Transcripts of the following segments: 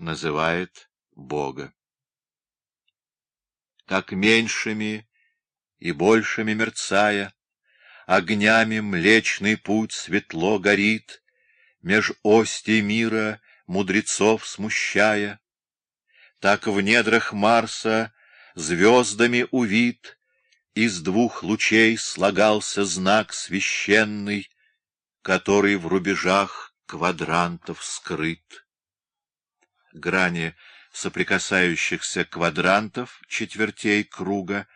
называет Бога. Как меньшими и большими мерцая, Огнями млечный путь светло горит, Меж остей мира мудрецов смущая. Так в недрах Марса звездами увит, Из двух лучей слагался знак священный, Который в рубежах квадрантов скрыт. Грани соприкасающихся квадрантов четвертей круга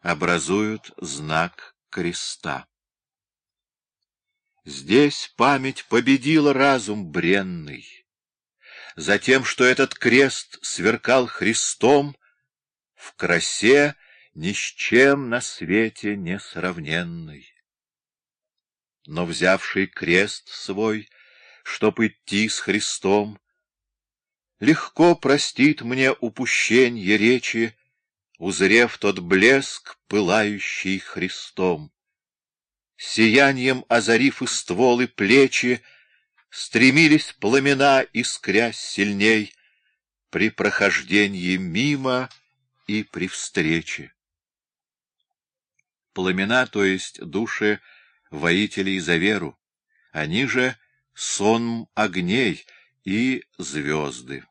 образуют знак креста. Здесь память победила разум бренный. Затем, что этот крест сверкал Христом, в красе ни с чем на свете несравненный. Но взявший крест свой, чтоб идти с Христом, Легко простит мне упущенье речи, Узрев тот блеск, пылающий Христом. Сиянием озарив и ствол, и плечи, Стремились пламена, искрясь сильней, При прохождении мимо и при встрече. Пламена, то есть души воителей за веру, они же сон огней и звезды.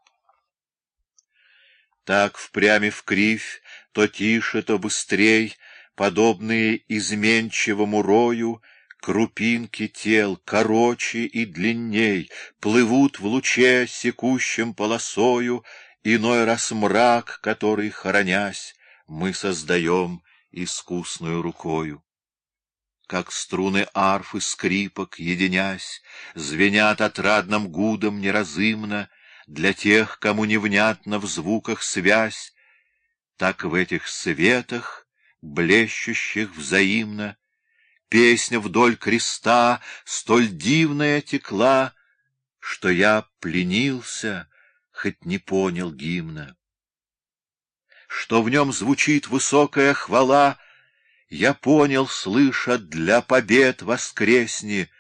Так впрямь в кривь, то тише, то быстрей, Подобные изменчивому рою, Крупинки тел короче и длинней Плывут в луче секущем полосою, Иной раз мрак, который, хоронясь, Мы создаем искусную рукою. Как струны арфы скрипок, единясь, Звенят отрадным гудом неразымно, Для тех, кому невнятно в звуках связь, Так в этих светах, блещущих взаимно, Песня вдоль креста столь дивная текла, Что я пленился, хоть не понял гимна. Что в нем звучит высокая хвала, Я понял, слыша, для побед воскресни,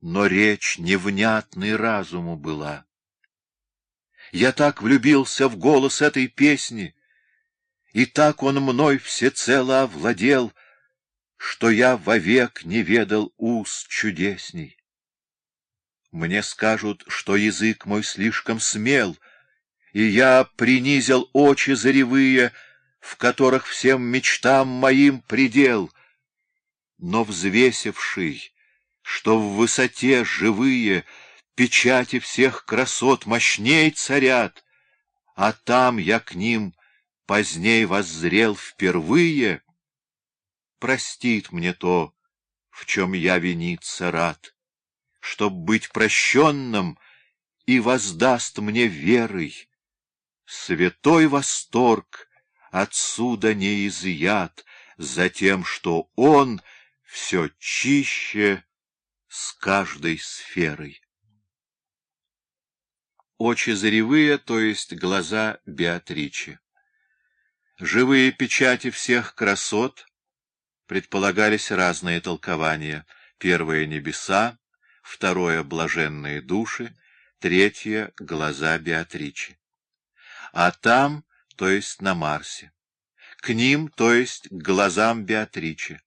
Но речь невнятной разуму была. Я так влюбился в голос этой песни, И так он мной всецело овладел, Что я вовек не ведал уз чудесней. Мне скажут, что язык мой слишком смел, И я принизил очи заревые, В которых всем мечтам моим предел. Но взвесивший, что в высоте живые Печати всех красот мощней царят, А там я к ним поздней воззрел впервые, Простит мне то, в чем я виниться рад, Чтоб быть прощенным и воздаст мне верой. Святой восторг отсюда не изъят За тем, что он все чище с каждой сферой. Очи заревые, то есть глаза Беатричи. Живые печати всех красот предполагались разные толкования. Первое — небеса, второе — блаженные души, третье — глаза Беатричи. А там, то есть на Марсе. К ним, то есть к глазам Беатричи.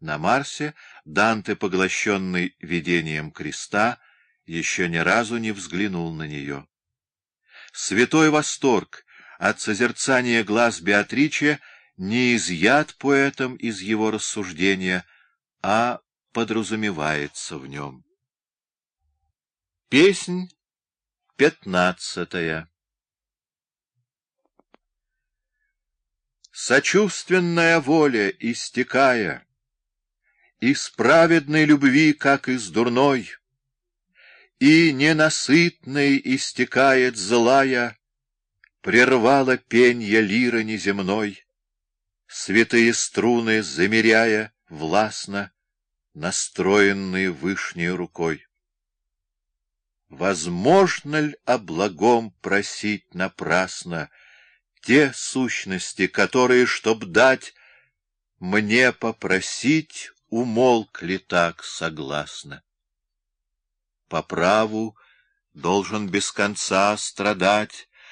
На Марсе Данте, поглощенный видением креста, еще ни разу не взглянул на нее. Святой восторг от созерцания глаз Беатриче не изъят поэтом из его рассуждения, а подразумевается в нем. Песнь пятнадцатая Сочувственная воля, истекая, Из праведной любви, как из дурной, И ненасытной истекает злая, Прервала пенья лира неземной, Святые струны замеряя властно, Настроенные вышней рукой. Возможно ли о благом просить напрасно Те сущности, которые, чтоб дать, Мне попросить, умолкли так согласно? По праву должен без конца страдать,